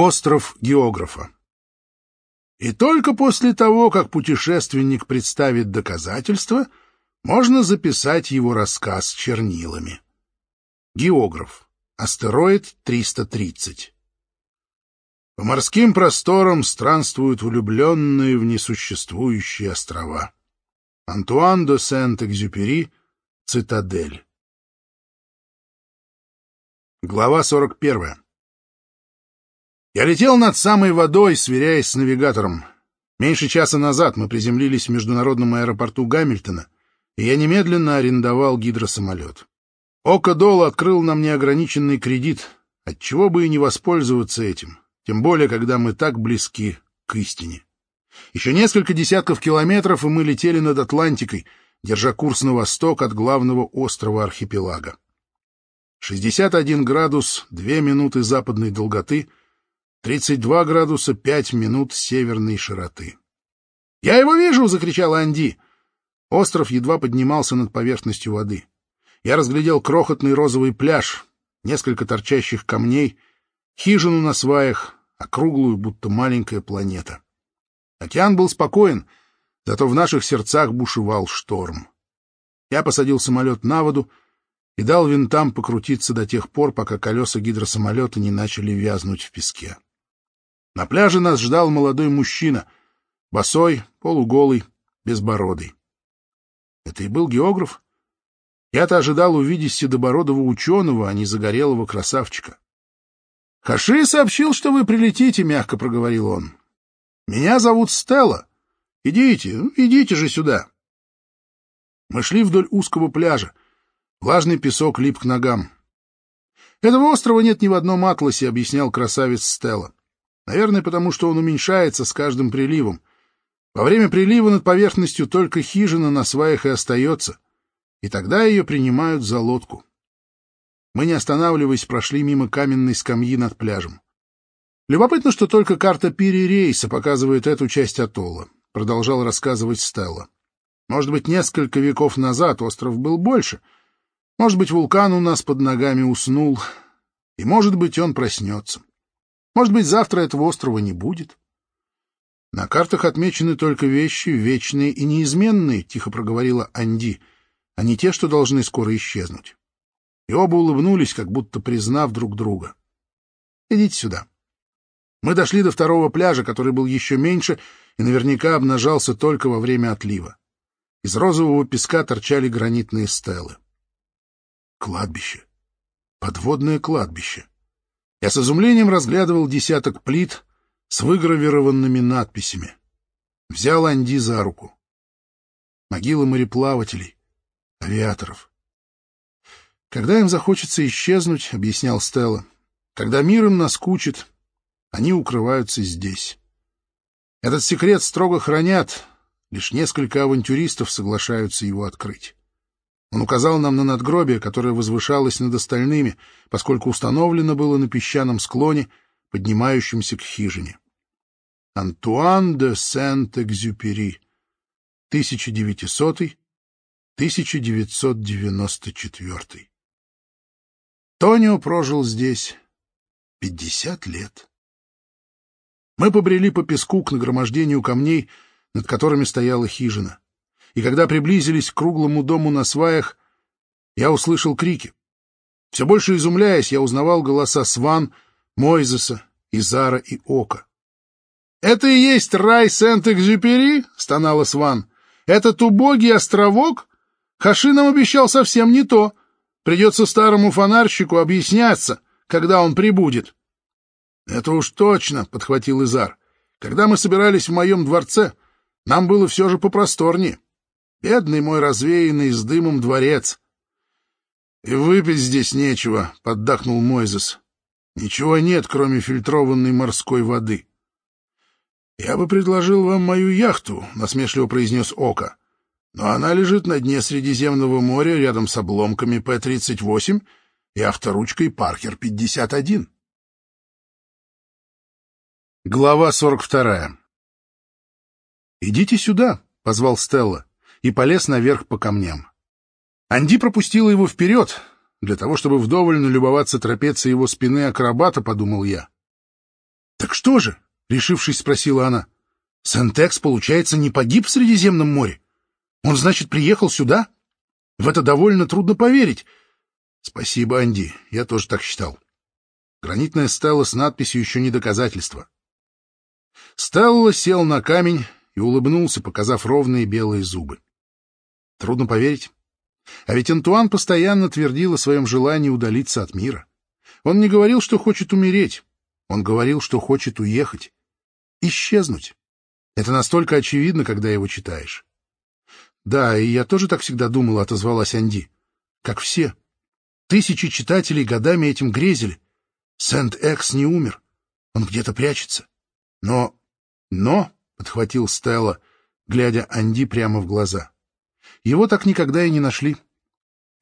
Остров географа И только после того, как путешественник представит доказательства, можно записать его рассказ чернилами. Географ. Астероид 330 По морским просторам странствуют влюбленные в несуществующие острова. Антуан де Сент-Экзюпери, Цитадель. Глава 41. Я летел над самой водой, сверяясь с навигатором. Меньше часа назад мы приземлились в международном аэропорту Гамильтона, и я немедленно арендовал гидросамолет. Око Дола открыл нам неограниченный кредит, отчего бы и не воспользоваться этим, тем более, когда мы так близки к истине. Еще несколько десятков километров, и мы летели над Атлантикой, держа курс на восток от главного острова архипелага. 61 градус 2 минуты западной долготы, 32 градуса 5 минут северной широты. «Я его вижу!» — закричал Анди. Остров едва поднимался над поверхностью воды. Я разглядел крохотный розовый пляж, несколько торчащих камней, хижину на сваях, округлую, будто маленькая планета. Океан был спокоен, зато в наших сердцах бушевал шторм. Я посадил самолет на воду и дал винтам покрутиться до тех пор, пока колеса гидросамолета не начали вязнуть в песке. На пляже нас ждал молодой мужчина, босой, полуголый, безбородый. Это и был географ. Я-то ожидал увидеть седобородого ученого, а не загорелого красавчика. — Хаши сообщил, что вы прилетите, — мягко проговорил он. Меня зовут Стелла. Идите, идите же сюда. Мы шли вдоль узкого пляжа. Влажный песок лип к ногам. Этого острова нет ни в одном атласе, объяснял красавец Стелла. Наверное, потому что он уменьшается с каждым приливом. Во время прилива над поверхностью только хижина на сваях и остается, и тогда ее принимают за лодку. Мы, не останавливаясь, прошли мимо каменной скамьи над пляжем. Любопытно, что только карта Пири Рейса показывает эту часть атолла, продолжал рассказывать Стелла. Может быть, несколько веков назад остров был больше. Может быть, вулкан у нас под ногами уснул, и, может быть, он проснется. Может быть, завтра этого острова не будет. На картах отмечены только вещи вечные и неизменные, тихо проговорила Анди, а не те, что должны скоро исчезнуть. И оба улыбнулись, как будто признав друг друга. Идите сюда. Мы дошли до второго пляжа, который был еще меньше и наверняка обнажался только во время отлива. Из розового песка торчали гранитные стелы. Кладбище. Подводное кладбище. Я с изумлением разглядывал десяток плит с выгравированными надписями. Взял Анди за руку. Могилы мореплавателей, авиаторов. Когда им захочется исчезнуть, — объяснял Стелла, — когда мир им наскучит, они укрываются здесь. Этот секрет строго хранят, лишь несколько авантюристов соглашаются его открыть. Он указал нам на надгробие, которое возвышалось над остальными, поскольку установлено было на песчаном склоне, поднимающемся к хижине. Антуан де Сент-Экзюпери, 1900-1994. Тонио прожил здесь пятьдесят лет. Мы побрели по песку к нагромождению камней, над которыми стояла хижина. И когда приблизились к круглому дому на сваях, я услышал крики. Все больше изумляясь, я узнавал голоса Сван, Мойзеса, Изара и Ока. — Это и есть рай Сент-Экзюпери? — стонала Сван. — Этот убогий островок? Хаши нам обещал совсем не то. Придется старому фонарщику объясняться, когда он прибудет. «Это уж точно», — подхватил Изар. «Когда мы собирались в моем дворце, нам было все же попросторнее. Бедный мой развеянный с дымом дворец». «И выпить здесь нечего», — поддакнул Мойзес. «Ничего нет, кроме фильтрованной морской воды». «Я бы предложил вам мою яхту», — насмешливо произнес Ока. «Но она лежит на дне Средиземного моря рядом с обломками П-38 и авторучкой Паркер-51». Глава 42 «Идите сюда», — позвал Стелла, и полез наверх по камням. Анди пропустила его вперед, для того, чтобы вдоволь налюбоваться трапецией его спины акробата, подумал я. Так что же? — решившись, спросила она. — Сентекс, получается, не погиб в Средиземном море? Он, значит, приехал сюда? В это довольно трудно поверить. Спасибо, Анди, я тоже так считал. Гранитная стела с надписью еще не доказательство. Стелла сел на камень и улыбнулся, показав ровные белые зубы. Трудно поверить. А ведь Антуан постоянно твердил о своем желании удалиться от мира. Он не говорил, что хочет умереть. Он говорил, что хочет уехать. Исчезнуть. Это настолько очевидно, когда его читаешь. Да, и я тоже так всегда думала, отозвалась Анди. Как все. Тысячи читателей годами этим грезили. Сент-Экс не умер. Он где-то прячется. Но... Но, — подхватил Стелла, глядя Анди прямо в глаза. Его так никогда и не нашли.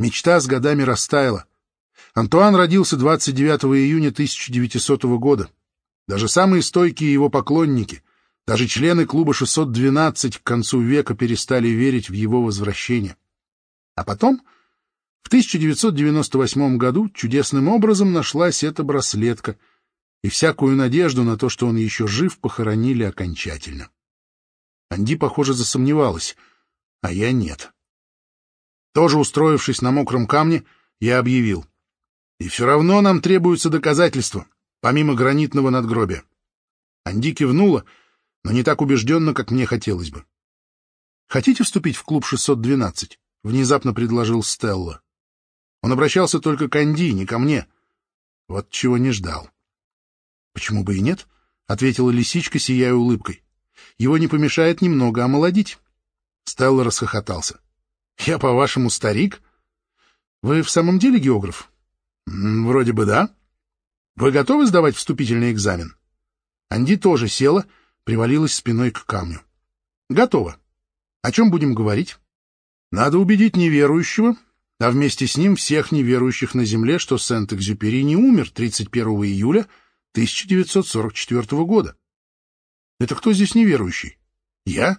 Мечта с годами растаяла. Антуан родился 29 июня 1900 года. Даже самые стойкие его поклонники, даже члены клуба 612 к концу века перестали верить в его возвращение. А потом, в 1998 году, чудесным образом нашлась эта браслетка, и всякую надежду на то, что он еще жив, похоронили окончательно. Анди, похоже, засомневалась, а я нет. Тоже устроившись на мокром камне, я объявил. И все равно нам требуются доказательства, помимо гранитного надгробия. Анди кивнула, но не так убежденно, как мне хотелось бы. «Хотите вступить в клуб 612?» — внезапно предложил Стелла. Он обращался только к Анди, не ко мне. Вот чего не ждал. «Почему бы и нет?» — ответила лисичка, сияя улыбкой. «Его не помешает немного омолодить». Стелла расхохотался. «Я, по-вашему, старик? Вы в самом деле географ?» «Вроде бы да. Вы готовы сдавать вступительный экзамен?» Анди тоже села, привалилась спиной к камню. «Готово. О чем будем говорить?» «Надо убедить неверующего, а вместе с ним всех неверующих на земле, что Сент-Экзюпери не умер 31 июля 1944 года. Это кто здесь неверующий? Я?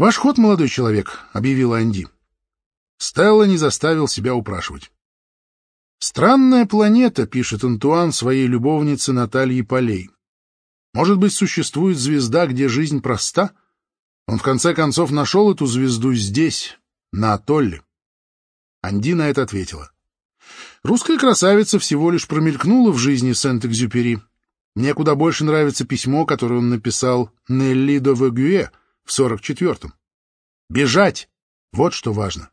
Ваш ход, молодой человек, объявила Анди. Стелла не заставил себя упрашивать. Странная планета, пишет Антуан своей любовнице Наталье Полей. Может быть, существует звезда, где жизнь проста? Он в конце концов нашел эту звезду здесь, на атолле. Анди на это ответила. Русская красавица всего лишь промелькнула в жизни Сент-Экзюпери. Мне куда больше нравится письмо, которое он написал Нелли де Вегюэ в 44-м. Бежать! Вот что важно.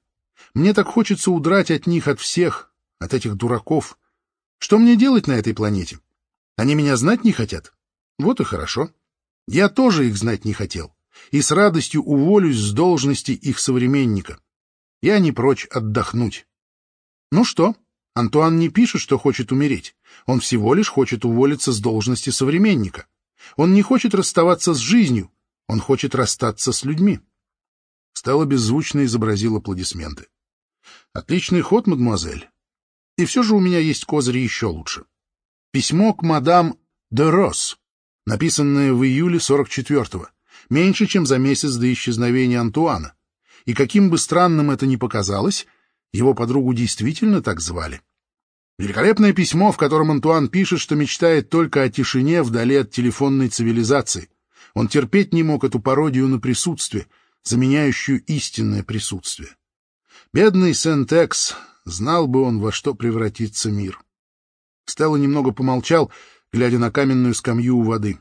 Мне так хочется удрать от них, от всех, от этих дураков. Что мне делать на этой планете? Они меня знать не хотят? Вот и хорошо. Я тоже их знать не хотел. И с радостью уволюсь с должности их современника. Я не прочь отдохнуть. Ну что, Антуан не пишет, что хочет умереть. Он всего лишь хочет уволиться с должности современника. Он не хочет расставаться с жизнью. Он хочет расстаться с людьми. Стелла беззвучно изобразил аплодисменты. Отличный ход, мадемуазель. И все же у меня есть козыри еще лучше. Письмо к мадам де Рос, написанное в июле 44-го, меньше, чем за месяц до исчезновения Антуана. И каким бы странным это ни показалось, его подругу действительно так звали. Великолепное письмо, в котором Антуан пишет, что мечтает только о тишине вдали от телефонной цивилизации. Он терпеть не мог эту пародию на присутствие, заменяющую истинное присутствие. Бедный Сентекс, знал бы он, во что превратится мир. Стелла немного помолчал, глядя на каменную скамью у воды.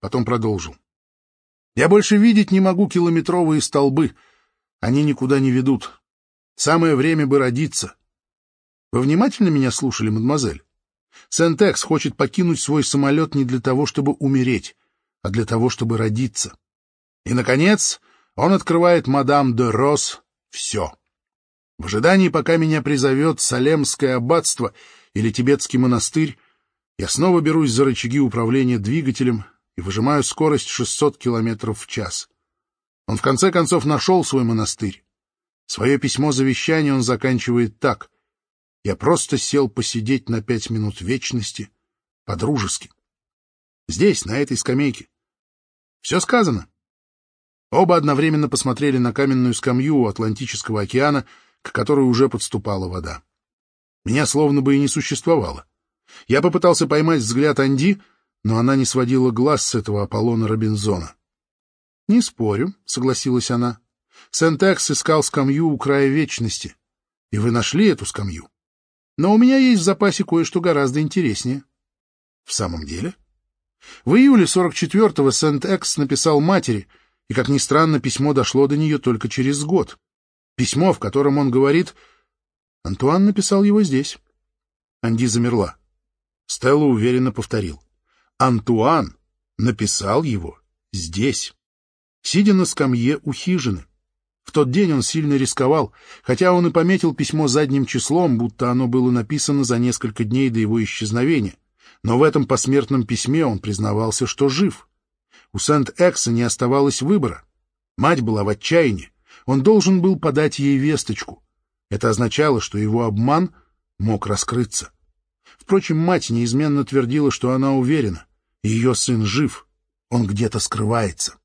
Потом продолжил. «Я больше видеть не могу километровые столбы. Они никуда не ведут. Самое время бы родиться. Вы внимательно меня слушали, мадемуазель? Сентекс хочет покинуть свой самолет не для того, чтобы умереть, а для того, чтобы родиться. И, наконец, он открывает мадам де Рос все. В ожидании, пока меня призовет Салемское аббатство или тибетский монастырь, я снова берусь за рычаги управления двигателем и выжимаю скорость 600 километров в час. Он в конце концов нашел свой монастырь. Свое письмо завещания он заканчивает так. «Я просто сел посидеть на пять минут вечности, по-дружески. Здесь, на этой скамейке. Все сказано». Оба одновременно посмотрели на каменную скамью у Атлантического океана, к которой уже подступала вода. Меня словно бы и не существовало. Я попытался поймать взгляд Анди, но она не сводила глаз с этого Аполлона Робинзона. — Не спорю, — согласилась она. — Сентекс искал скамью у края вечности, и вы нашли эту скамью. Но у меня есть в запасе кое-что гораздо интереснее. — В самом деле? В июле 44-го Сент-Экс написал матери, и, как ни странно, письмо дошло до нее только через год. Письмо, в котором он говорит... Антуан написал его здесь. Анди замерла. Стелла уверенно повторил. Антуан написал его здесь, сидя на скамье у хижины. В тот день он сильно рисковал, хотя он и пометил письмо задним числом, будто оно было написано за несколько дней до его исчезновения. Но в этом посмертном письме он признавался, что жив. У Сент-Экса не оставалось выбора. Мать была в отчаянии. Он должен был подать ей весточку. Это означало, что его обман мог раскрыться. Впрочем, мать неизменно твердила, что она уверена. Ее сын жив, он где-то скрывается.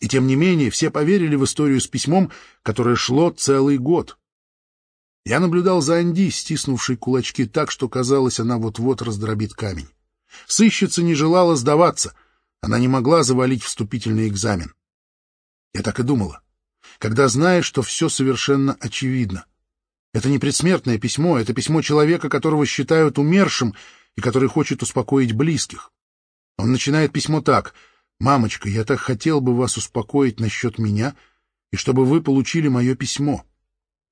И тем не менее все поверили в историю с письмом, которое шло целый год. Я наблюдал за Анди, стиснувшей кулачки так, что казалось, она вот-вот раздробит камень. Сыщица не желала сдаваться, она не могла завалить вступительный экзамен. Я так и думала. Когда знаешь, что все совершенно очевидно. Это не предсмертное письмо, это письмо человека, которого считают умершим и который хочет успокоить близких. Он начинает письмо так — «Мамочка, я так хотел бы вас успокоить насчет меня, и чтобы вы получили мое письмо.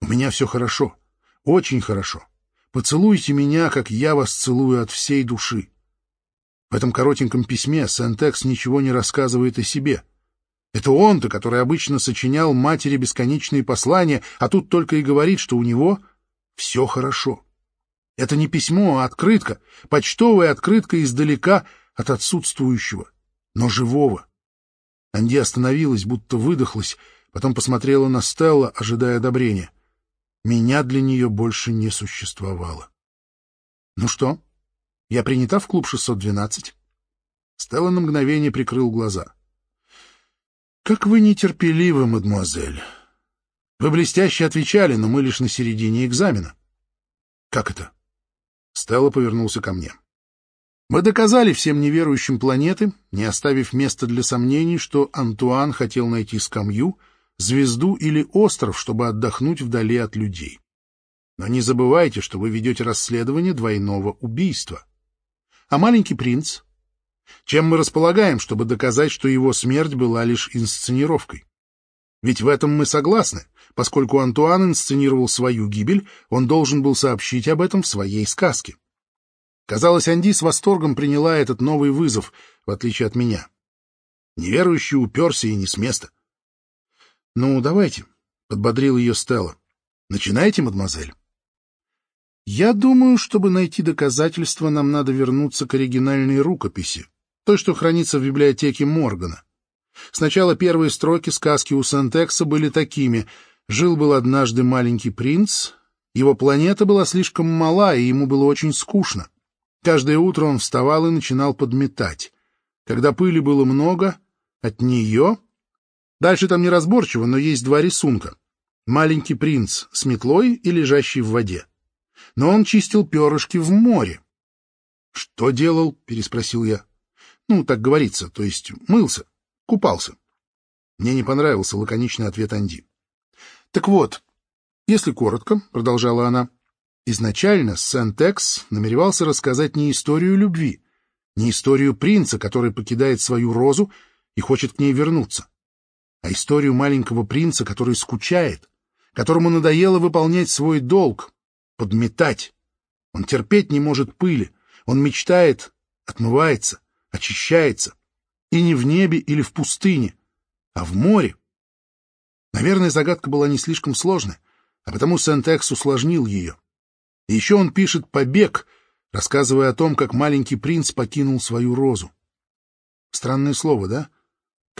У меня все хорошо, очень хорошо. Поцелуйте меня, как я вас целую от всей души». В этом коротеньком письме Сентекс ничего не рассказывает о себе. Это он-то, который обычно сочинял матери бесконечные послания, а тут только и говорит, что у него все хорошо. Это не письмо, а открытка, почтовая открытка издалека от отсутствующего но живого. Анди остановилась, будто выдохлась, потом посмотрела на Стелла, ожидая одобрения. Меня для нее больше не существовало. — Ну что, я принята в клуб 612? Стелла на мгновение прикрыл глаза. — Как вы нетерпеливы, мадемуазель. Вы блестяще отвечали, но мы лишь на середине экзамена. — Как это? Стелла повернулся ко мне. Мы доказали всем неверующим планеты, не оставив места для сомнений, что Антуан хотел найти скамью, звезду или остров, чтобы отдохнуть вдали от людей. Но не забывайте, что вы ведете расследование двойного убийства. А маленький принц? Чем мы располагаем, чтобы доказать, что его смерть была лишь инсценировкой? Ведь в этом мы согласны. Поскольку Антуан инсценировал свою гибель, он должен был сообщить об этом в своей сказке. Казалось, Анди с восторгом приняла этот новый вызов, в отличие от меня. Неверующий уперся и не с места. — Ну, давайте, — подбодрил ее Стелла. — Начинайте, мадемуазель. Я думаю, чтобы найти доказательства, нам надо вернуться к оригинальной рукописи, той, что хранится в библиотеке Моргана. Сначала первые строки сказки у Сентекса были такими. Жил-был однажды маленький принц, его планета была слишком мала, и ему было очень скучно. Каждое утро он вставал и начинал подметать. Когда пыли было много, от нее... Дальше там неразборчиво, но есть два рисунка. Маленький принц с метлой и лежащий в воде. Но он чистил перышки в море. — Что делал? — переспросил я. — Ну, так говорится, то есть мылся, купался. Мне не понравился лаконичный ответ Анди. — Так вот, если коротко, — продолжала она, Изначально Сент-Экс намеревался рассказать не историю любви, не историю принца, который покидает свою розу и хочет к ней вернуться, а историю маленького принца, который скучает, которому надоело выполнять свой долг, подметать. Он терпеть не может пыли, он мечтает, отмывается, очищается, и не в небе или в пустыне, а в море. Наверное, загадка была не слишком сложная, а потому Сент-Экс усложнил ее. И еще он пишет «Побег», рассказывая о том, как маленький принц покинул свою розу. Странное слово, да?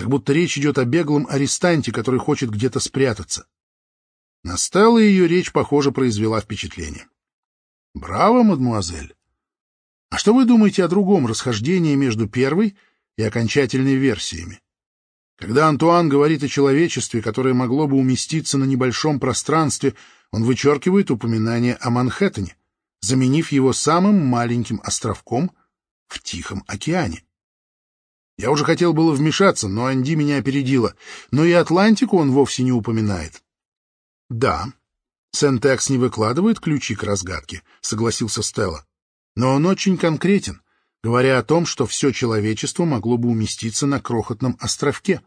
Как будто речь идет о беглом арестанте, который хочет где-то спрятаться. На Стелла ее речь, похоже, произвела впечатление. «Браво, мадмуазель! А что вы думаете о другом расхождении между первой и окончательной версиями? Когда Антуан говорит о человечестве, которое могло бы уместиться на небольшом пространстве, он вычеркивает упоминание о Манхэттене, заменив его самым маленьким островком в Тихом океане. Я уже хотел было вмешаться, но Анди меня опередила. Но и Атлантику он вовсе не упоминает. — Да, Сентекс не выкладывает ключи к разгадке, — согласился Стелла. Но он очень конкретен, говоря о том, что все человечество могло бы уместиться на крохотном островке.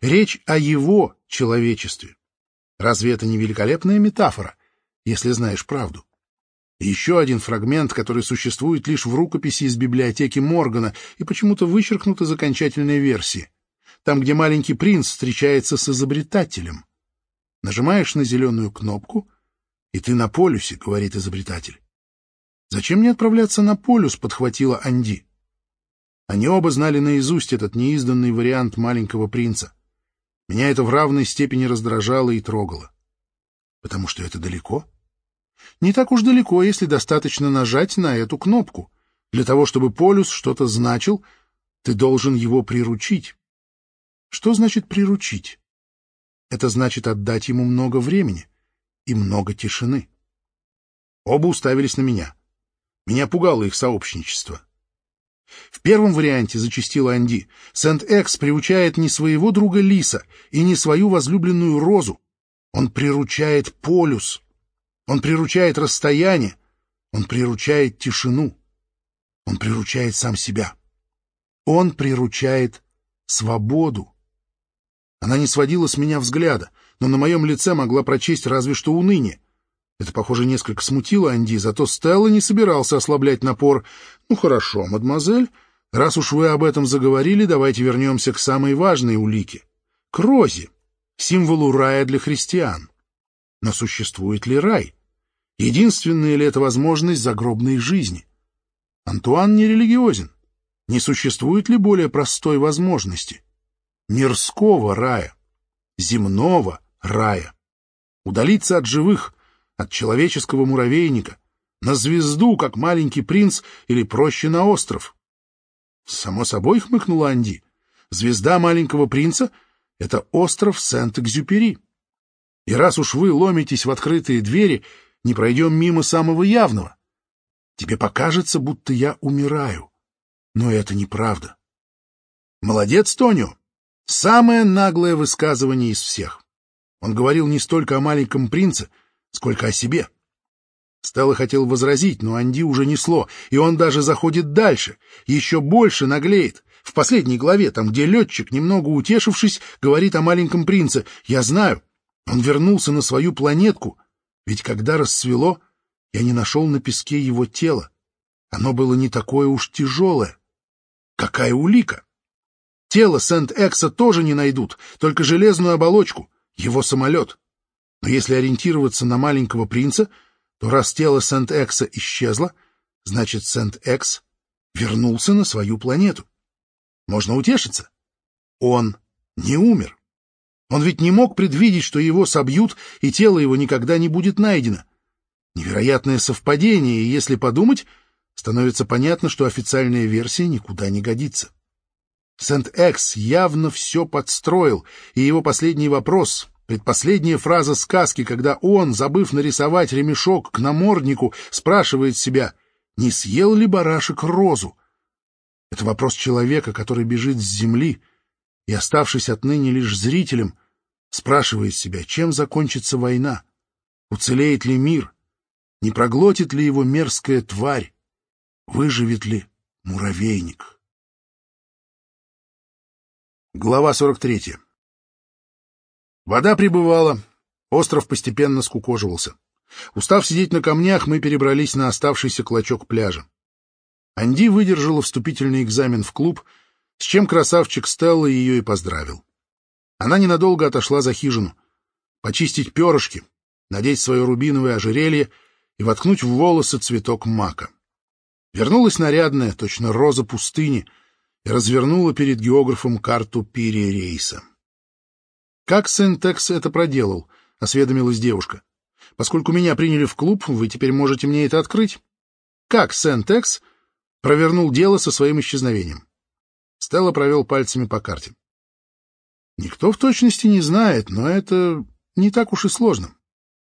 Речь о его человечестве. Разве это не великолепная метафора, если знаешь правду? Еще один фрагмент, который существует лишь в рукописи из библиотеки Моргана и почему-то вычеркнут из окончательной версии. Там, где маленький принц встречается с изобретателем. Нажимаешь на зеленую кнопку, и ты на полюсе, — говорит изобретатель. «Зачем мне отправляться на полюс?» — подхватила Анди. Они оба знали наизусть этот неизданный вариант маленького принца. Меня это в равной степени раздражало и трогало. Потому что это далеко. Не так уж далеко, если достаточно нажать на эту кнопку. Для того, чтобы полюс что-то значил, ты должен его приручить. Что значит приручить? Это значит отдать ему много времени и много тишины. Оба уставились на меня. Меня пугало их сообщничество. В первом варианте, зачастила Анди, Сент-Экс приучает не своего друга Лиса и не свою возлюбленную Розу. Он приручает полюс. Он приручает расстояние, он приручает тишину, он приручает сам себя. Он приручает свободу. Она не сводила с меня взгляда, но на моем лице могла прочесть разве что уныние. Это, похоже, несколько смутило Анди, зато Стелла не собирался ослаблять напор. «Ну хорошо, мадемуазель, раз уж вы об этом заговорили, давайте вернемся к самой важной улике — к розе, символу рая для христиан. Но существует ли рай? Единственная ли это возможность загробной жизни? Антуан не религиозен. Не существует ли более простой возможности? Мирского рая, земного рая. Удалиться от живых, от человеческого муравейника, на звезду, как маленький принц, или проще на остров. Само собой, хмыкнула Анди. Звезда маленького принца — это остров Сент-Экзюпери. И раз уж вы ломитесь в открытые двери, не пройдем мимо самого явного. Тебе покажется, будто я умираю. Но это неправда. Молодец, Тонио. Самое наглое высказывание из всех. Он говорил не столько о маленьком принце, сколько о себе. Стелла хотел возразить, но Анди уже несло, и он даже заходит дальше, еще больше наглеет. В последней главе, там, где летчик, немного утешившись, говорит о маленьком принце. «Я знаю, он вернулся на свою планетку, ведь когда рассвело, я не нашел на песке его тело. Оно было не такое уж тяжелое. Какая улика! Тело Сент-Экса тоже не найдут, только железную оболочку, его самолет. Но если ориентироваться на маленького принца, то раз тело Сент-Экса исчезло, значит, Сент-Экс вернулся на свою планету. Можно утешиться. Он не умер. Он ведь не мог предвидеть, что его собьют, и тело его никогда не будет найдено. Невероятное совпадение, и если подумать, становится понятно, что официальная версия никуда не годится. Сент-Экс явно все подстроил, и его последний вопрос, предпоследняя фраза сказки, когда он, забыв нарисовать ремешок к наморднику, спрашивает себя, не съел ли барашек розу. Это вопрос человека, который бежит с земли и, оставшись отныне лишь зрителем, спрашивает себя, чем закончится война, уцелеет ли мир, не проглотит ли его мерзкая тварь, выживет ли муравейник. Глава 43 Вода прибывала, остров постепенно скукоживался. Устав сидеть на камнях, мы перебрались на оставшийся клочок пляжа. Анди выдержала вступительный экзамен в клуб, с чем красавчик Стелла ее и поздравил. Она ненадолго отошла за хижину. Почистить перышки, надеть свое рубиновое ожерелье и воткнуть в волосы цветок мака. Вернулась нарядная, точно роза пустыни, и развернула перед географом карту Пири. «Как Сентекс это проделал?» — осведомилась девушка. «Поскольку меня приняли в клуб, вы теперь можете мне это открыть. Как Сентекс провернул дело со своим исчезновением?» Стелла провел пальцами по карте. Никто в точности не знает, но это не так уж и сложно.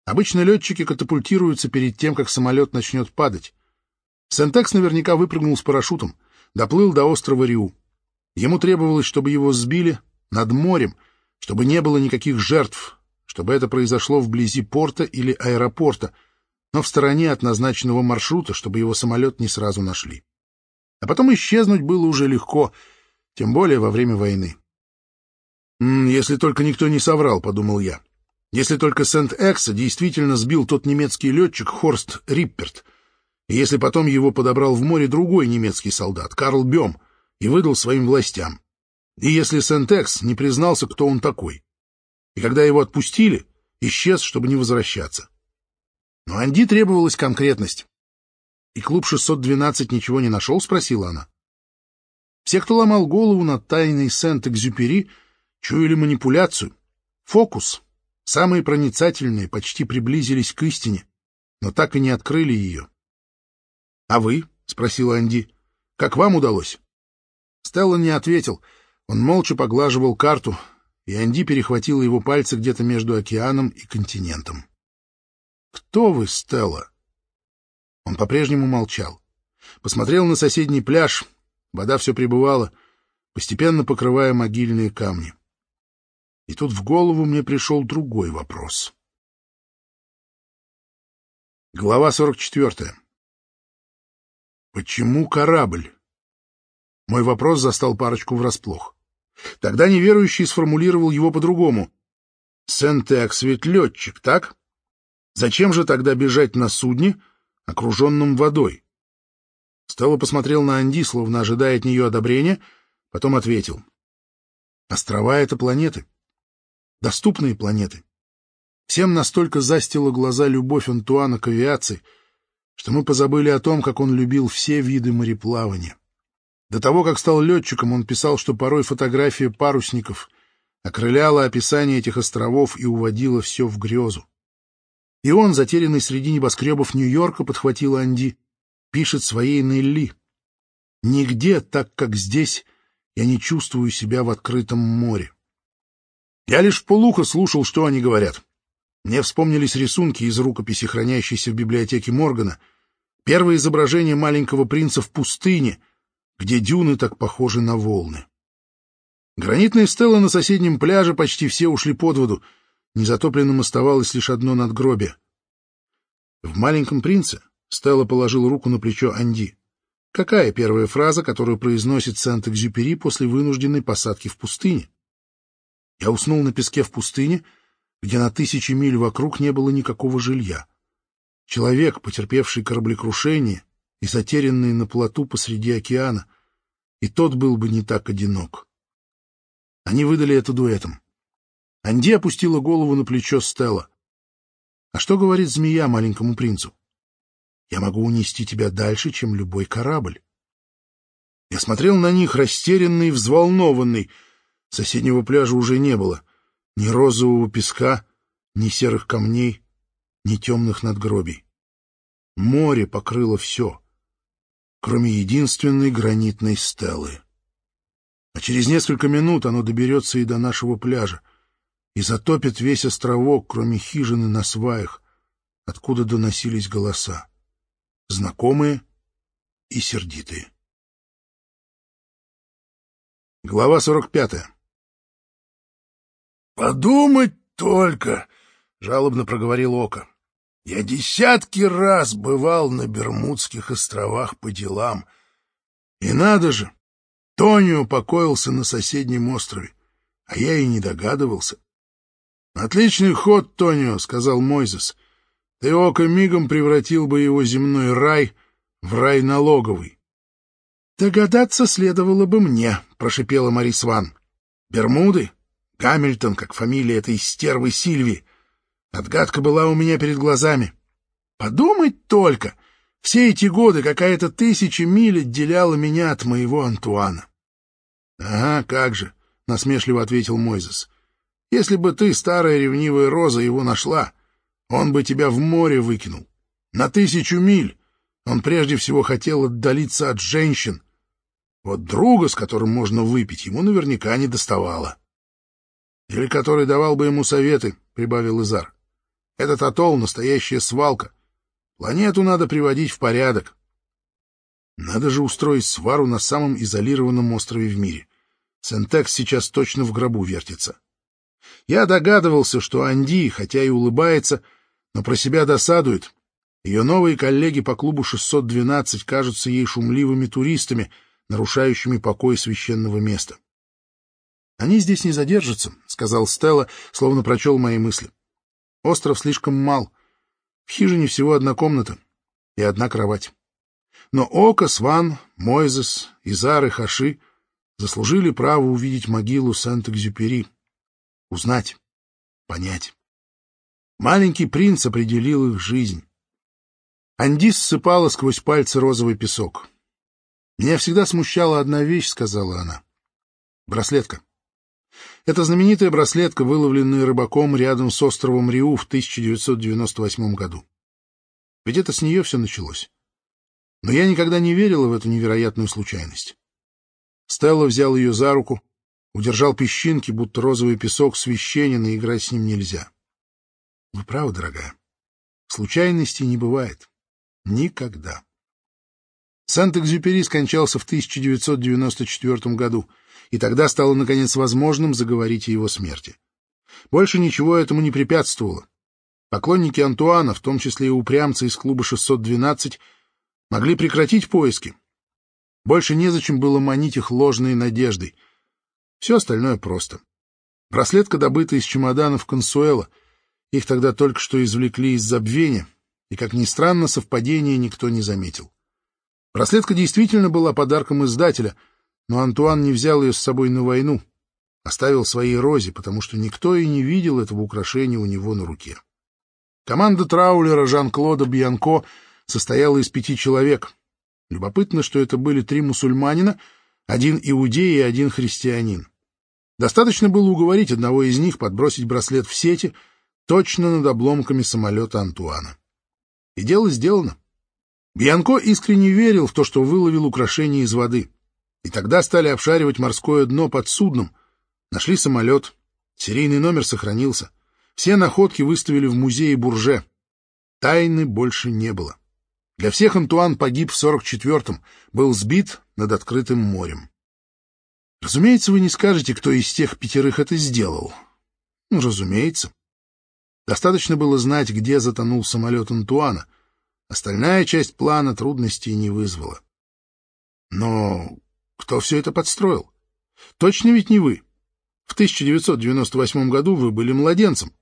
Обычно летчики катапультируются перед тем, как самолет начнет падать. Сентекс наверняка выпрыгнул с парашютом, доплыл до острова Риу. Ему требовалось, чтобы его сбили над морем, чтобы не было никаких жертв, чтобы это произошло вблизи порта или аэропорта, но в стороне от назначенного маршрута, чтобы его самолет не сразу нашли. А потом исчезнуть было уже легко, тем более во время войны. «Если только никто не соврал», — подумал я. «Если только Сент-Экса действительно сбил тот немецкий летчик Хорст Рипперт, и если потом его подобрал в море другой немецкий солдат, Карл Бем, и выдал своим властям, и если Сент-Экс не признался, кто он такой, и когда его отпустили, исчез, чтобы не возвращаться. Но Анди требовалась конкретность. «И клуб 612 ничего не нашел?» — спросила она. Все, кто ломал голову над тайной Сент-Экзюпери, чуяли манипуляцию, фокус. Самые проницательные почти приблизились к истине, но так и не открыли ее. — А вы? — спросила Анди. — Как вам удалось? Стелла не ответил. Он молча поглаживал карту, и Анди перехватила его пальцы где-то между океаном и континентом. «Кто вы, Стелла?» Он по-прежнему молчал. Посмотрел на соседний пляж. Вода все прибывала, постепенно покрывая могильные камни. И тут в голову мне пришел другой вопрос. Глава 44. Почему корабль? Мой вопрос застал парочку врасплох. Тогда неверующий сформулировал его по-другому. «Сентекс ведь летчик, так? Зачем же тогда бежать на судне, окруженном водой?» Стелла посмотрел на Анди, словно ожидая от нее одобрения, потом ответил. «Острова — это планеты. Доступные планеты. Всем настолько застила глаза любовь Антуана к авиации, что мы позабыли о том, как он любил все виды мореплавания. До того, как стал летчиком, он писал, что порой фотография парусников окрыляла описание этих островов и уводила все в грезу. И он, затерянный среди небоскребов Нью-Йорка, подхватил Анди, пишет своей Нелли. «Нигде, так как здесь, я не чувствую себя в открытом море». Я лишь полухо слушал, что они говорят. Мне вспомнились рисунки из рукописи, хранящейся в библиотеке Моргана, первое изображение маленького принца в пустыне — где дюны так похожи на волны. Гранитные стелы на соседнем пляже почти все ушли под воду, незатопленным оставалось лишь одно надгробие. В «Маленьком принце» Стелла положил руку на плечо Анди. Какая первая фраза, которую произносит Сент-Экзюпери после вынужденной посадки в пустыне? Я уснул на песке в пустыне, где на тысячи миль вокруг не было никакого жилья. Человек, потерпевший кораблекрушение, и затерянный на плоту посреди океана, и тот был бы не так одинок. Они выдали это дуэтом. Анди опустила голову на плечо Стелла. А что говорит змея маленькому принцу? Я могу унести тебя дальше, чем любой корабль. Я смотрел на них, растерянный и взволнованный. Соседнего пляжа уже не было. Ни розового песка, ни серых камней, ни темных надгробий. Море покрыло все кроме единственной гранитной стелы. А через несколько минут оно доберется и до нашего пляжа, и затопит весь островок, кроме хижины на сваях, откуда доносились голоса, знакомые и сердитые. Глава сорок пятая. «Подумать только!» — жалобно проговорил Ока. Я десятки раз бывал на Бермудских островах по делам. И надо же, Тонио покоился на соседнем острове, а я и не догадывался. — Отличный ход, Тонио, — сказал Мойзес. — Ты око мигом превратил бы его земной рай в рай налоговый. — Догадаться следовало бы мне, — прошипела Марис Ван. — Бермуды? Гамильтон, как фамилия этой стервы Сильви. Отгадка была у меня перед глазами. Подумать только! Все эти годы какая-то тысяча миль отделяла меня от моего Антуана. — Ага, как же, — насмешливо ответил Мойзес. — Если бы ты, старая ревнивая роза, его нашла, он бы тебя в море выкинул. На тысячу миль он прежде всего хотел отдалиться от женщин. Вот друга, с которым можно выпить, ему наверняка не доставало. — Или который давал бы ему советы, — прибавил Изар. Этот атолл — настоящая свалка. Планету надо приводить в порядок. Надо же устроить свару на самом изолированном острове в мире. Сентекс сейчас точно в гробу вертится. Я догадывался, что Анди, хотя и улыбается, но про себя досадует. Ее новые коллеги по клубу 612 кажутся ей шумливыми туристами, нарушающими покой священного места. «Они здесь не задержатся», — сказал Стелла, словно прочел мои мысли. «Остров слишком мал. В хижине всего одна комната и одна кровать. Но Ока, Сван, Мойзес, Изар и Хаши заслужили право увидеть могилу Сант-Экзюпери, узнать, понять. Маленький принц определил их жизнь. Андис ссыпала сквозь пальцы розовый песок. «Меня всегда смущала одна вещь», — сказала она. «Браслетка. Это знаменитая браслетка, выловленная рыбаком рядом с островом Риу в 1998 году. Ведь это с нее все началось. Но я никогда не верила в эту невероятную случайность. Стелла взял ее за руку, удержал песчинки, будто розовый песок священен, и играть с ним нельзя. Вы правы, дорогая. Случайностей не бывает. Никогда. Сант-Экзюпери скончался в 1994 году, и тогда стало, наконец, возможным заговорить о его смерти. Больше ничего этому не препятствовало. Поклонники Антуана, в том числе и упрямцы из клуба 612, могли прекратить поиски. Больше незачем было манить их ложной надеждой. Все остальное просто. Браслетка добыта из чемоданов Консуэла. Их тогда только что извлекли из забвения, и, как ни странно, совпадения никто не заметил. Браслетка действительно была подарком издателя, но Антуан не взял ее с собой на войну, оставил своей Розе, потому что никто и не видел этого украшения у него на руке. Команда траулера Жан-Клода Бьянко состояла из пяти человек. Любопытно, что это были три мусульманина, один иудей и один христианин. Достаточно было уговорить одного из них подбросить браслет в сети точно над обломками самолета Антуана. И дело сделано. Бьянко искренне верил в то, что выловил украшение из воды. И тогда стали обшаривать морское дно под судном. Нашли самолет. Серийный номер сохранился. Все находки выставили в музее Бурже. Тайны больше не было. Для всех Антуан погиб в 44-м, был сбит над открытым морем. Разумеется, вы не скажете, кто из тех пятерых это сделал. Ну, разумеется. Достаточно было знать, где затонул самолет Антуана. Остальная часть плана трудностей не вызвала. Но кто все это подстроил? Точно ведь не вы. В 1998 году вы были младенцем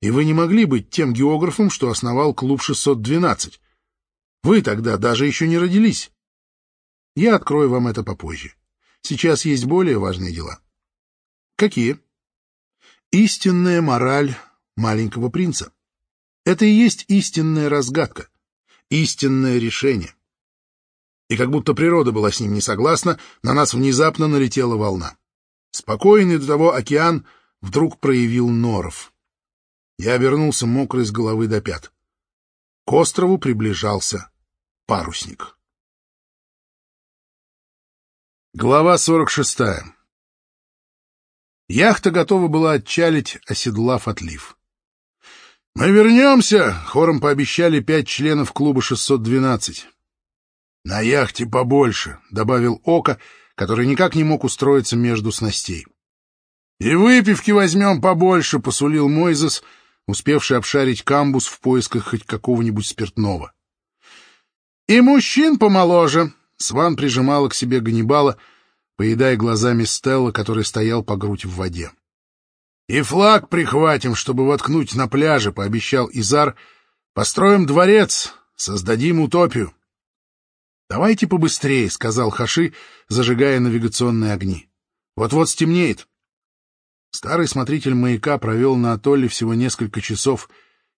и вы не могли быть тем географом, что основал клуб 612. Вы тогда даже еще не родились. Я открою вам это попозже. Сейчас есть более важные дела. Какие? Истинная мораль маленького принца. Это и есть истинная разгадка, истинное решение. И как будто природа была с ним не согласна, на нас внезапно налетела волна. Спокойный до того океан вдруг проявил норов. Я обернулся мокрый с головы до пят. К острову приближался парусник. Глава 46. Яхта готова была отчалить, оседлав отлив. «Мы вернемся!» — хором пообещали пять членов клуба 612. «На яхте побольше», — добавил Ока, который никак не мог устроиться между снастей. «И выпивки возьмем побольше», — посулил Мойзес, успевший обшарить камбус в поисках хоть какого-нибудь спиртного. «И мужчин помоложе!» — Сван прижимала к себе Ганнибала, поедая глазами Стелла, который стоял по грудь в воде. «И флаг прихватим, чтобы воткнуть на пляже», — пообещал Изар. «Построим дворец, создадим утопию». «Давайте побыстрее», — сказал Хаши, зажигая навигационные огни. «Вот-вот стемнеет». Старый смотритель маяка провел на атолле всего несколько часов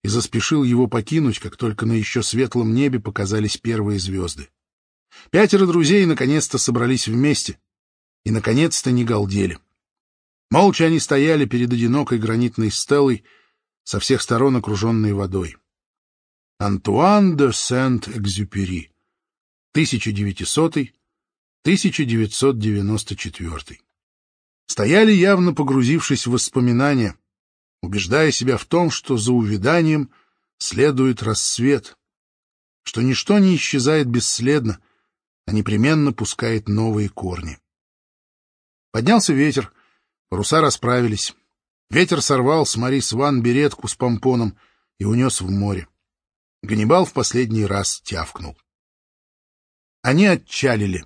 и заспешил его покинуть, как только на еще светлом небе показались первые звезды. Пятеро друзей наконец-то собрались вместе и наконец-то не галдели. Молча они стояли перед одинокой гранитной стелой, со всех сторон окруженной водой. Антуан де Сент-Экзюпери, 1900-1994 стояли явно погрузившись в воспоминания, убеждая себя в том, что за увяданием следует рассвет, что ничто не исчезает бесследно, а непременно пускает новые корни. Поднялся ветер, паруса расправились. Ветер сорвал с Мари Сван беретку с помпоном и унес в море. Ганнибал в последний раз тявкнул. Они отчалили.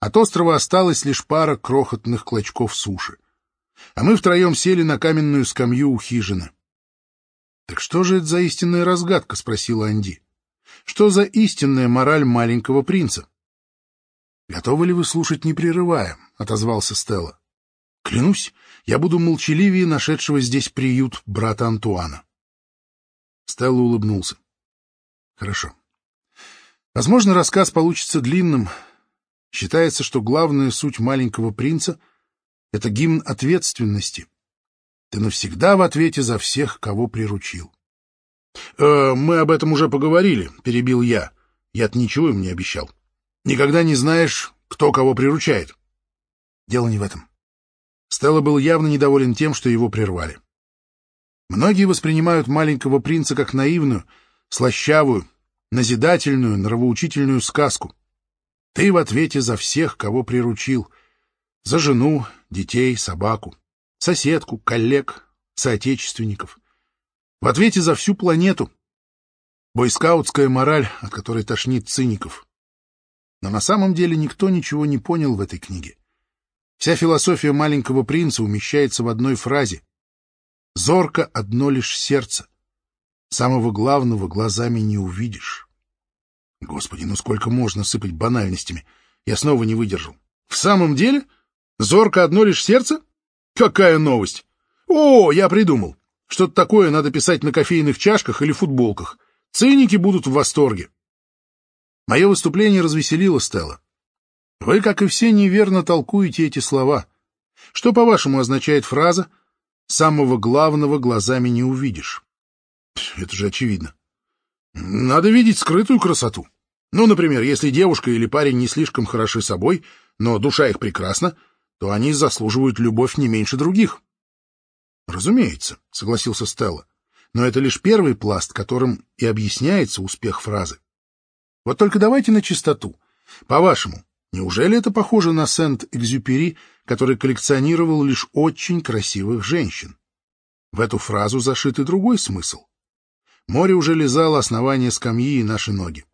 От острова осталось лишь пара крохотных клочков суши. А мы втроем сели на каменную скамью у хижины. — Так что же это за истинная разгадка? — спросила Анди. — Что за истинная мораль маленького принца? — Готовы ли вы слушать, не прерывая? — отозвался Стелла. — Клянусь, я буду молчаливее нашедшего здесь приют брата Антуана. Стелла улыбнулся. — Хорошо. Возможно, рассказ получится длинным. Считается, что главная суть маленького принца — это гимн ответственности. Ты навсегда в ответе за всех, кого приручил. «Э, — Мы об этом уже поговорили, — перебил я. Я-то ничего им не обещал. Никогда не знаешь, кто кого приручает. Дело не в этом. Стелла был явно недоволен тем, что его прервали. Многие воспринимают маленького принца как наивную, слащавую, назидательную, нравоучительную сказку. Ты в ответе за всех, кого приручил. За жену, детей, собаку, соседку, коллег, соотечественников. В ответе за всю планету. Бойскаутская мораль, от которой тошнит циников. Но на самом деле никто ничего не понял в этой книге. Вся философия маленького принца умещается в одной фразе. «Зорко одно лишь сердце, Самого главного глазами не увидишь. Господи, ну сколько можно сыпать банальностями? Я снова не выдержал. В самом деле? Зорко одно лишь сердце? Какая новость! О, я придумал. Что-то такое надо писать на кофейных чашках или футболках. Циники будут в восторге. Мое выступление развеселило Стелла. Вы, как и все, неверно толкуете эти слова. Что, по-вашему, означает фраза «самого главного глазами не увидишь»? Это же очевидно. Надо видеть скрытую красоту. Ну, например, если девушка или парень не слишком хороши собой, но душа их прекрасна, то они заслуживают любовь не меньше других. Разумеется, согласился Стелла. Но это лишь первый пласт, которым и объясняется успех фразы. Вот только давайте на чистоту. По-вашему, неужели это похоже на Сент-Экзюпери, который коллекционировал лишь очень красивых женщин? В эту фразу зашит и другой смысл. Море уже лизало основание скамьи и наши ноги.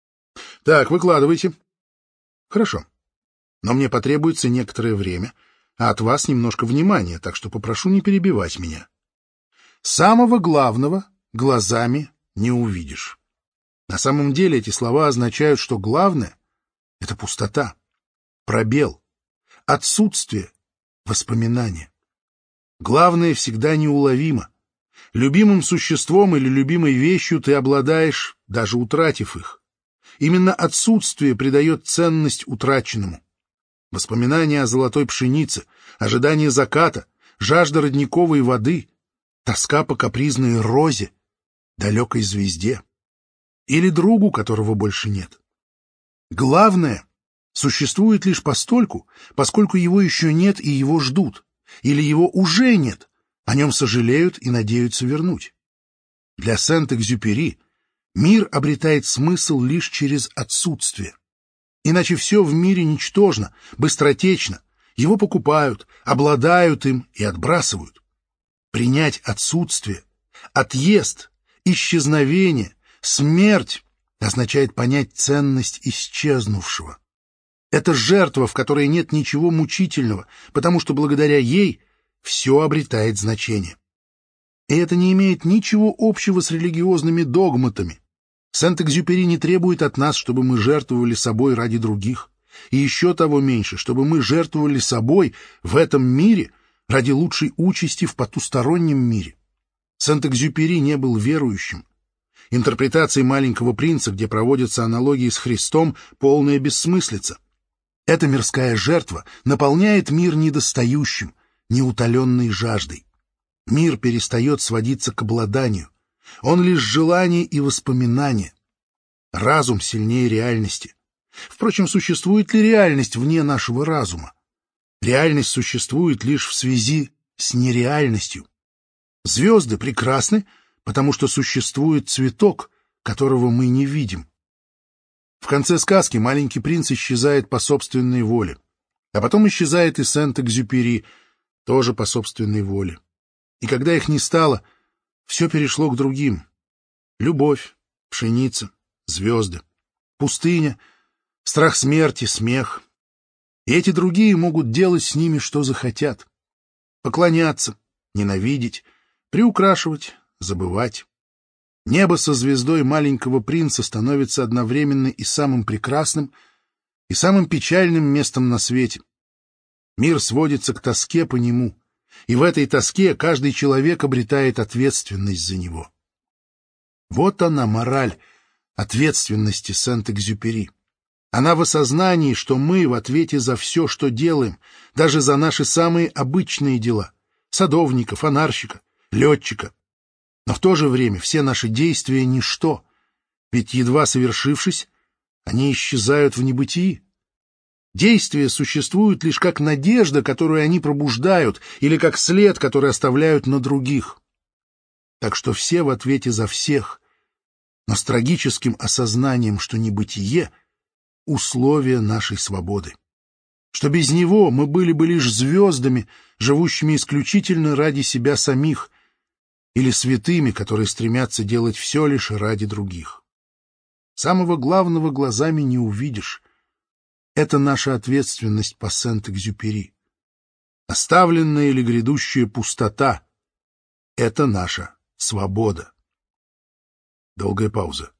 — Так, выкладывайте. — Хорошо. Но мне потребуется некоторое время, а от вас немножко внимания, так что попрошу не перебивать меня. Самого главного глазами не увидишь. На самом деле эти слова означают, что главное — это пустота, пробел, отсутствие, воспоминания. Главное всегда неуловимо, Любимым существом или любимой вещью ты обладаешь, даже утратив их. Именно отсутствие придает ценность утраченному. Воспоминания о золотой пшенице, ожидание заката, жажда родниковой воды, тоска по капризной розе, далекой звезде. Или другу, которого больше нет. Главное существует лишь постольку, поскольку его еще нет и его ждут, или его уже нет, о нем сожалеют и надеются вернуть. Для Сент-Экзюпери мир обретает смысл лишь через отсутствие. Иначе все в мире ничтожно, быстротечно. Его покупают, обладают им и отбрасывают. Принять отсутствие, отъезд, исчезновение, смерть означает понять ценность исчезнувшего. Это жертва, в которой нет ничего мучительного, потому что благодаря ей все обретает значение. И это не имеет ничего общего с религиозными догматами. Сент-Экзюпери не требует от нас, чтобы мы жертвовали собой ради других, и еще того меньше, чтобы мы жертвовали собой в этом мире ради лучшей участи в потустороннем мире. Сент-Экзюпери не был верующим. Интерпретации «Маленького принца», где проводятся аналогии с Христом, полная бессмыслица. Эта мирская жертва наполняет мир недостающим, неутоленной жаждой. Мир перестает сводиться к обладанию. Он лишь желание и воспоминание. Разум сильнее реальности. Впрочем, существует ли реальность вне нашего разума? Реальность существует лишь в связи с нереальностью. Звезды прекрасны, потому что существует цветок, которого мы не видим. В конце сказки маленький принц исчезает по собственной воле. А потом исчезает и Сент-Экзюпери, тоже по собственной воле. И когда их не стало, все перешло к другим. Любовь, пшеница, звезды, пустыня, страх смерти, смех. И эти другие могут делать с ними, что захотят. Поклоняться, ненавидеть, приукрашивать, забывать. Небо со звездой маленького принца становится одновременно и самым прекрасным, и самым печальным местом на свете. Мир сводится к тоске по нему, и в этой тоске каждый человек обретает ответственность за него. Вот она, мораль ответственности Сент-Экзюпери. Она в осознании, что мы в ответе за все, что делаем, даже за наши самые обычные дела — садовника, фонарщика, летчика. Но в то же время все наши действия — ничто, ведь, едва совершившись, они исчезают в небытии. Действия существуют лишь как надежда, которую они пробуждают, или как след, который оставляют на других. Так что все в ответе за всех, но с трагическим осознанием, что небытие — условие нашей свободы. Что без него мы были бы лишь звездами, живущими исключительно ради себя самих, или святыми, которые стремятся делать все лишь ради других. Самого главного глазами не увидишь, это наша ответственность по Сент-Экзюпери. Оставленная или грядущая пустота — это наша свобода. Долгая пауза.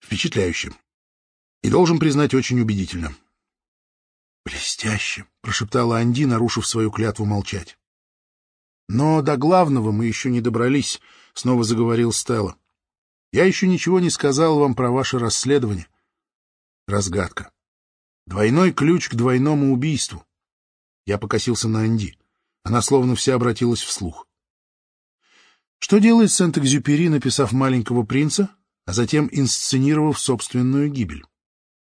Впечатляюще. И должен признать, очень убедительно. «Блестяще!» — прошептала Анди, нарушив свою клятву молчать. «Но до главного мы еще не добрались», — снова заговорил Стелла. «Я еще ничего не сказал вам про ваше расследование. Разгадка. Двойной ключ к двойному убийству. Я покосился на Анди. Она словно вся обратилась вслух. Что делает Сент-Экзюпери, написав «Маленького принца», а затем инсценировав собственную гибель?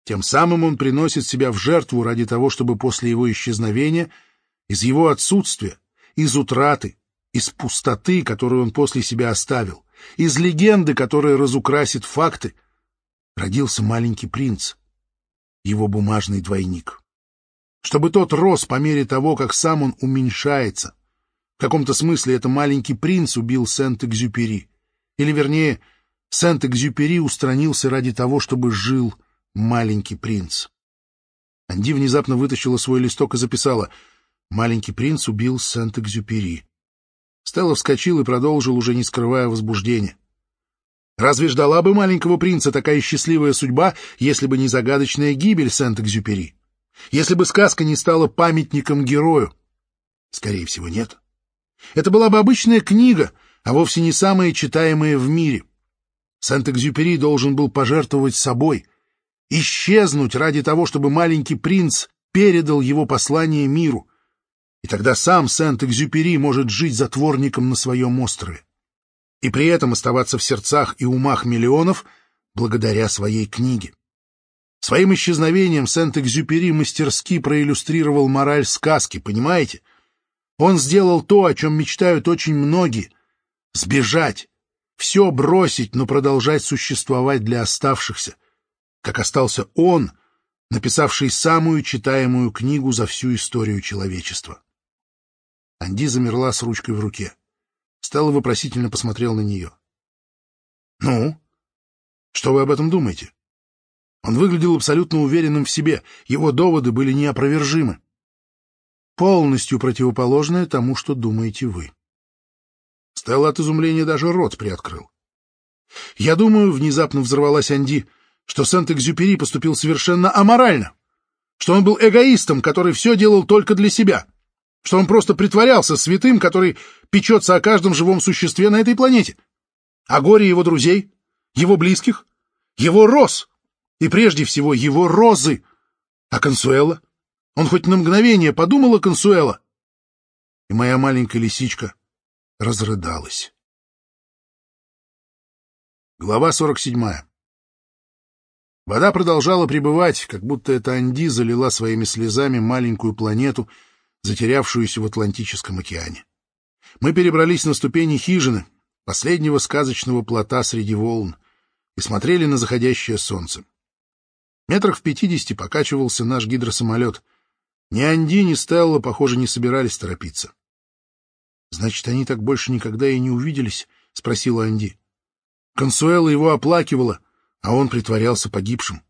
Тем самым он приносит себя в жертву ради того, чтобы после его исчезновения, из его отсутствия, из утраты, из пустоты, которую он после себя оставил, из легенды, которая разукрасит факты, родился маленький принц, его бумажный двойник. Чтобы тот рос по мере того, как сам он уменьшается. В каком-то смысле это маленький принц убил Сент-Экзюпери. Или, вернее, Сент-Экзюпери устранился ради того, чтобы жил маленький принц. Анди внезапно вытащила свой листок и записала «Маленький принц убил Сент-Экзюпери». Стелла вскочил и продолжил, уже не скрывая возбуждения. Разве ждала бы маленького принца такая счастливая судьба, если бы не загадочная гибель Сент-Экзюпери? Если бы сказка не стала памятником герою? Скорее всего, нет. Это была бы обычная книга, а вовсе не самая читаемая в мире. Сент-Экзюпери должен был пожертвовать собой, исчезнуть ради того, чтобы маленький принц передал его послание миру. И тогда сам Сент-Экзюпери может жить затворником на своем острове и при этом оставаться в сердцах и умах миллионов благодаря своей книге. Своим исчезновением Сент-Экзюпери мастерски проиллюстрировал мораль сказки, понимаете? Он сделал то, о чем мечтают очень многие — сбежать, все бросить, но продолжать существовать для оставшихся, как остался он, написавший самую читаемую книгу за всю историю человечества. Анди замерла с ручкой в руке. Стелла вопросительно посмотрел на нее. «Ну? Что вы об этом думаете?» Он выглядел абсолютно уверенным в себе, его доводы были неопровержимы. Полностью противоположное тому, что думаете вы. Стелла от изумления даже рот приоткрыл. «Я думаю, — внезапно взорвалась Анди, — что Сент-Экзюпери поступил совершенно аморально, что он был эгоистом, который все делал только для себя что он просто притворялся святым, который печется о каждом живом существе на этой планете, о горе его друзей, его близких, его роз, и прежде всего его розы. А Консуэла? Он хоть на мгновение подумал о Консуэла? И моя маленькая лисичка разрыдалась. Глава 47 Вода продолжала пребывать, как будто эта Анди залила своими слезами маленькую планету — затерявшуюся в Атлантическом океане. Мы перебрались на ступени хижины, последнего сказочного плота среди волн, и смотрели на заходящее солнце. Метрах в пятидесяти покачивался наш гидросамолет. Ни Анди, ни Стелла, похоже, не собирались торопиться. — Значит, они так больше никогда и не увиделись? — спросила Анди. Консуэла его оплакивала, а он притворялся погибшим.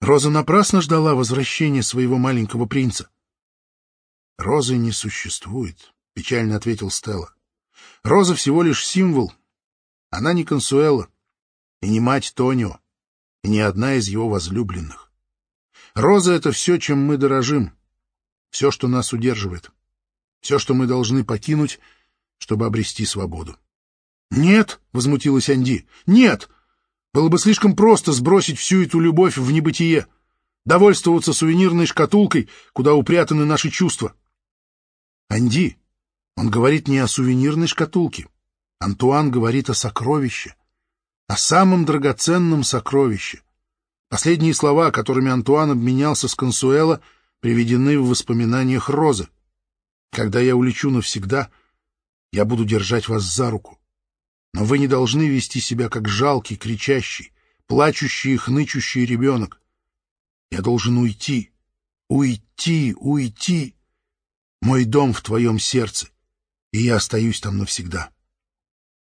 Роза напрасно ждала возвращения своего маленького принца. — Розы не существует, — печально ответил Стелла. — Роза всего лишь символ. Она не Консуэла и не мать Тонио, и не одна из его возлюбленных. Роза — это все, чем мы дорожим, все, что нас удерживает, все, что мы должны покинуть, чтобы обрести свободу. «Нет!» — возмутилась Анди. «Нет! Было бы слишком просто сбросить всю эту любовь в небытие, довольствоваться сувенирной шкатулкой, куда упрятаны наши чувства». «Анди, он говорит не о сувенирной шкатулке. Антуан говорит о сокровище, о самом драгоценном сокровище. Последние слова, которыми Антуан обменялся с Консуэло, приведены в воспоминаниях Розы. Когда я улечу навсегда, я буду держать вас за руку. Но вы не должны вести себя как жалкий, кричащий, плачущий и хнычущий ребенок. Я должен уйти, уйти, уйти. Мой дом в твоем сердце, и я остаюсь там навсегда.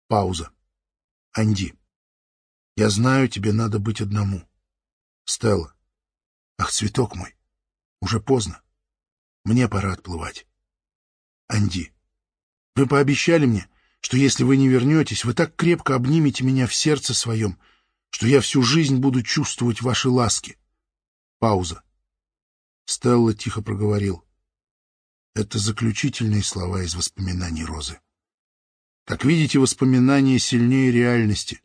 Пауза. Анди. Я знаю, тебе надо быть одному. Стелла. Ах, цветок мой. Уже поздно. Мне пора отплывать. Анди. Вы пообещали мне, что если вы не вернетесь, вы так крепко обнимете меня в сердце своем, что я всю жизнь буду чувствовать ваши ласки. Пауза. Стелла тихо проговорил. Это заключительные слова из воспоминаний Розы. Как видите, воспоминания сильнее реальности.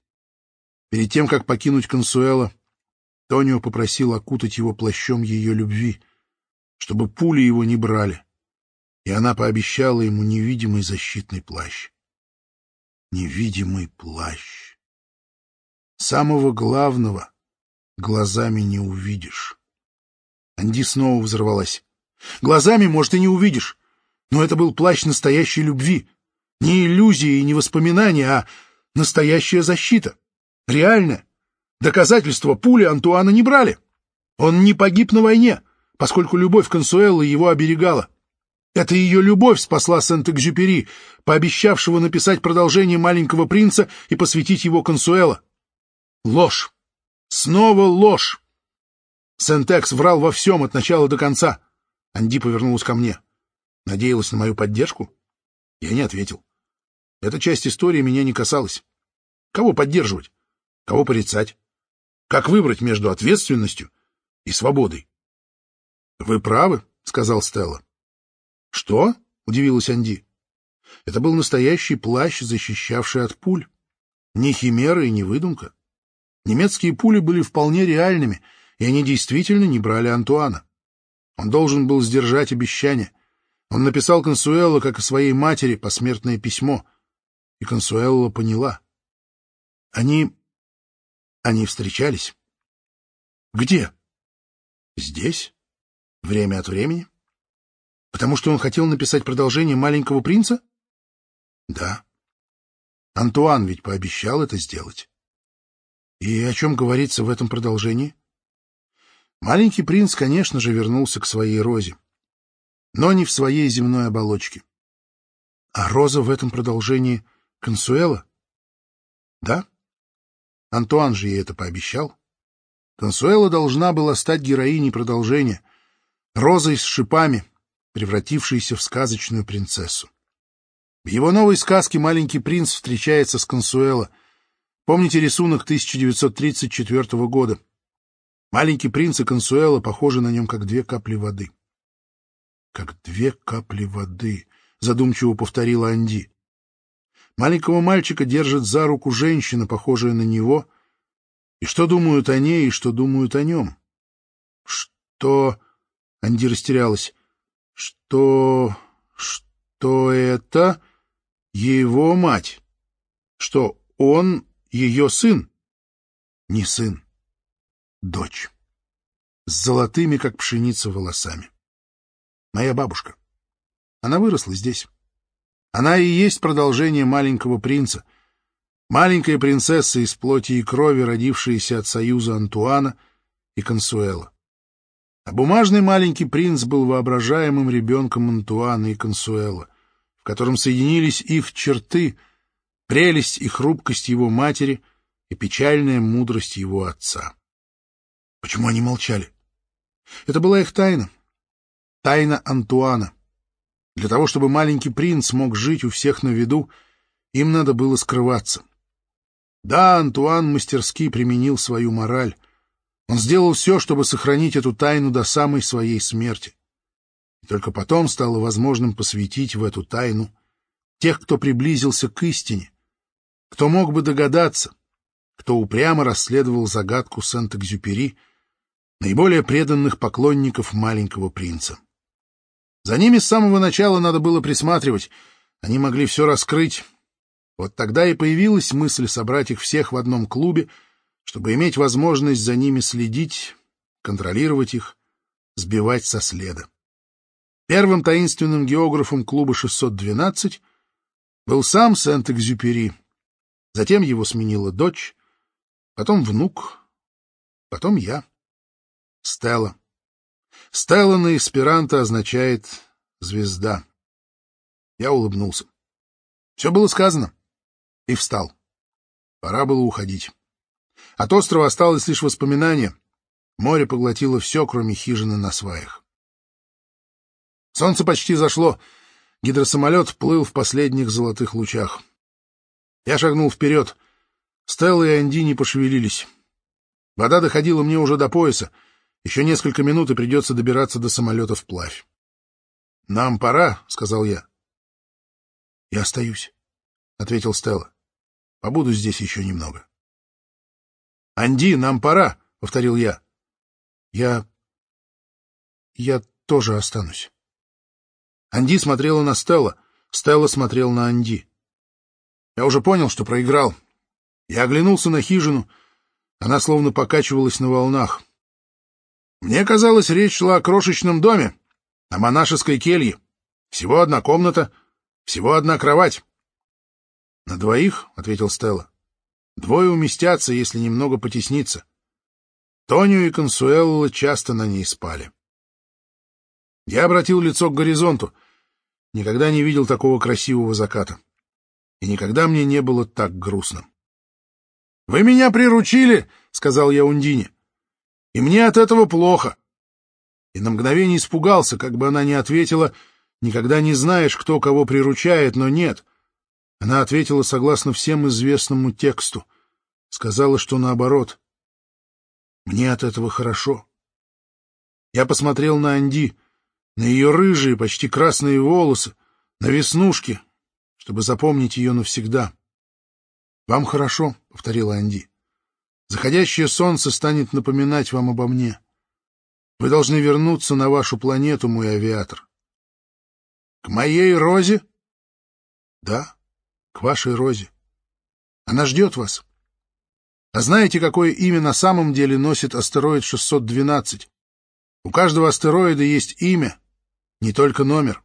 Перед тем, как покинуть Консуэла, Тонио попросил окутать его плащом ее любви, чтобы пули его не брали, и она пообещала ему невидимый защитный плащ невидимый плащ. Самого главного глазами не увидишь. Анди снова взорвалась. Глазами, может, и не увидишь, но это был плащ настоящей любви. Не иллюзии и не воспоминания, а настоящая защита. Реальная. Доказательства пули Антуана не брали. Он не погиб на войне, поскольку любовь Консуэллы его оберегала. Это ее любовь спасла Сент-Экзюпери, пообещавшего написать продолжение «Маленького принца» и посвятить его Консуэла. Ложь. Снова ложь. Сент-Экс врал во всем от начала до конца. Анди повернулась ко мне. Надеялась на мою поддержку? Я не ответил. Эта часть истории меня не касалась. Кого поддерживать? Кого порицать? Как выбрать между ответственностью и свободой? — Вы правы, — сказал Стелла. «Что?» — удивилась Анди. Это был настоящий плащ, защищавший от пуль. Ни химера и ни выдумка. Немецкие пули были вполне реальными, и они действительно не брали Антуана. Он должен был сдержать обещание. Он написал Консуэлло, как и своей матери, посмертное письмо. И Консуэлло поняла. Они... они встречались. Где? Здесь. Время от времени. Потому что он хотел написать продолжение «Маленького принца»? Да. Антуан ведь пообещал это сделать. И о чем говорится в этом продолжении? Маленький принц, конечно же, вернулся к своей Розе, но не в своей земной оболочке. А Роза в этом продолжении Консуэла? Да. Антуан же ей это пообещал. Консуэла должна была стать героиней продолжения, Розой с шипами, превратившейся в сказочную принцессу. В его новой сказке маленький принц встречается с Консуэло. Помните рисунок 1934 года? Маленький принц и Консуэло похожи на нем, как две капли воды. «Как две капли воды», — задумчиво повторила Анди. Маленького мальчика держит за руку женщина, похожая на него. И что думают о ней, и что думают о нем? Что... Анди растерялась что... что это его мать, что он ее сын. Не сын, дочь, с золотыми, как пшеница, волосами. Моя бабушка. Она выросла здесь. Она и есть продолжение маленького принца, маленькая принцесса из плоти и крови, родившаяся от союза Антуана и Консуэла. А бумажный маленький принц был воображаемым ребенком Антуана и Консуэла, в котором соединились их черты, прелесть и хрупкость его матери и печальная мудрость его отца. Почему они молчали? Это была их тайна. Тайна Антуана. Для того, чтобы маленький принц мог жить у всех на виду, им надо было скрываться. Да, Антуан мастерски применил свою мораль. Он сделал все, чтобы сохранить эту тайну до самой своей смерти. И только потом стало возможным посвятить в эту тайну тех, кто приблизился к истине, кто мог бы догадаться, кто упрямо расследовал загадку Сент-Экзюпери, наиболее преданных поклонников маленького принца. За ними с самого начала надо было присматривать, они могли все раскрыть. Вот тогда и появилась мысль собрать их всех в одном клубе, чтобы иметь возможность за ними следить, контролировать их, сбивать со следа. Первым таинственным географом клуба 612 был сам Сент-Экзюпери. Затем его сменила дочь, потом внук, потом я. Стелла. Стелла на эсперанто означает «звезда». Я улыбнулся. Все было сказано. И встал. Пора было уходить. От острова осталось лишь воспоминание. Море поглотило все, кроме хижины на сваях. Солнце почти зашло. Гидросамолет плыл в последних золотых лучах. Я шагнул вперед. Стелла и Анди не пошевелились. Вода доходила мне уже до пояса. Еще несколько минут, и придется добираться до самолета вплавь. — Нам пора, — сказал я. — Я остаюсь, — ответил Стелла. — Побуду здесь еще немного. — Анди, нам пора, — повторил я. — Я... я тоже останусь. Анди смотрела на Стелла, Стелла смотрел на Анди. Я уже понял, что проиграл. Я оглянулся на хижину. Она словно покачивалась на волнах. Мне казалось, речь шла о крошечном доме, о монашеской келье. Всего одна комната, всего одна кровать. — На двоих, — ответил Стелла. — Двое уместятся, если немного потесниться. Тонио и Консуэлла часто на ней спали. Я обратил лицо к горизонту. Никогда не видел такого красивого заката. И никогда мне не было так грустно. — Вы меня приручили, — сказал я Ундине и мне от этого плохо. И на мгновение испугался, как бы она не ответила, никогда не знаешь, кто кого приручает, но нет. Она ответила согласно всем известному тексту. Сказала, что наоборот. Мне от этого хорошо. Я посмотрел на Анди, на ее рыжие, почти красные волосы, на веснушки, чтобы запомнить ее навсегда. — Вам хорошо, — повторила Анди. Заходящее солнце станет напоминать вам обо мне. Вы должны вернуться на вашу планету, мой авиатор. К моей Розе? Да, к вашей Розе. Она ждет вас. А знаете, какое имя на самом деле носит астероид 612? У каждого астероида есть имя, не только номер.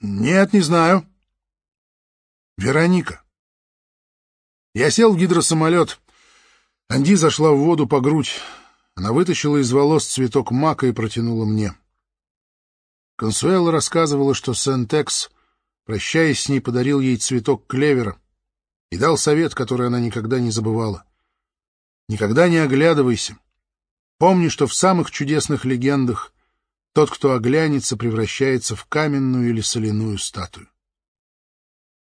Нет, не знаю. Вероника. Я сел в гидросамолет. Анди зашла в воду по грудь. Она вытащила из волос цветок мака и протянула мне. Консуэла рассказывала, что Сентекс, прощаясь с ней, подарил ей цветок клевера и дал совет, который она никогда не забывала. Никогда не оглядывайся. Помни, что в самых чудесных легендах тот, кто оглянется, превращается в каменную или соляную статую.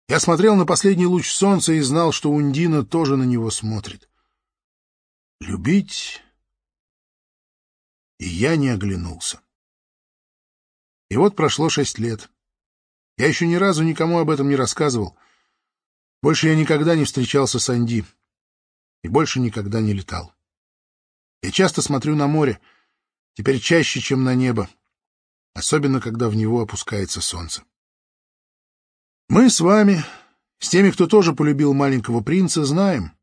Я смотрел на последний луч солнца и знал, что Ундина тоже на него смотрит. Любить... И я не оглянулся. И вот прошло шесть лет. Я еще ни разу никому об этом не рассказывал. Больше я никогда не встречался с Анди. И больше никогда не летал. Я часто смотрю на море, теперь чаще, чем на небо, особенно когда в него опускается солнце. Мы с вами, с теми, кто тоже полюбил маленького принца, знаем —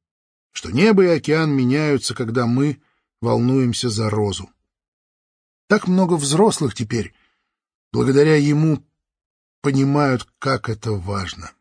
что небо и океан меняются, когда мы волнуемся за розу. Так много взрослых теперь, благодаря ему, понимают, как это важно.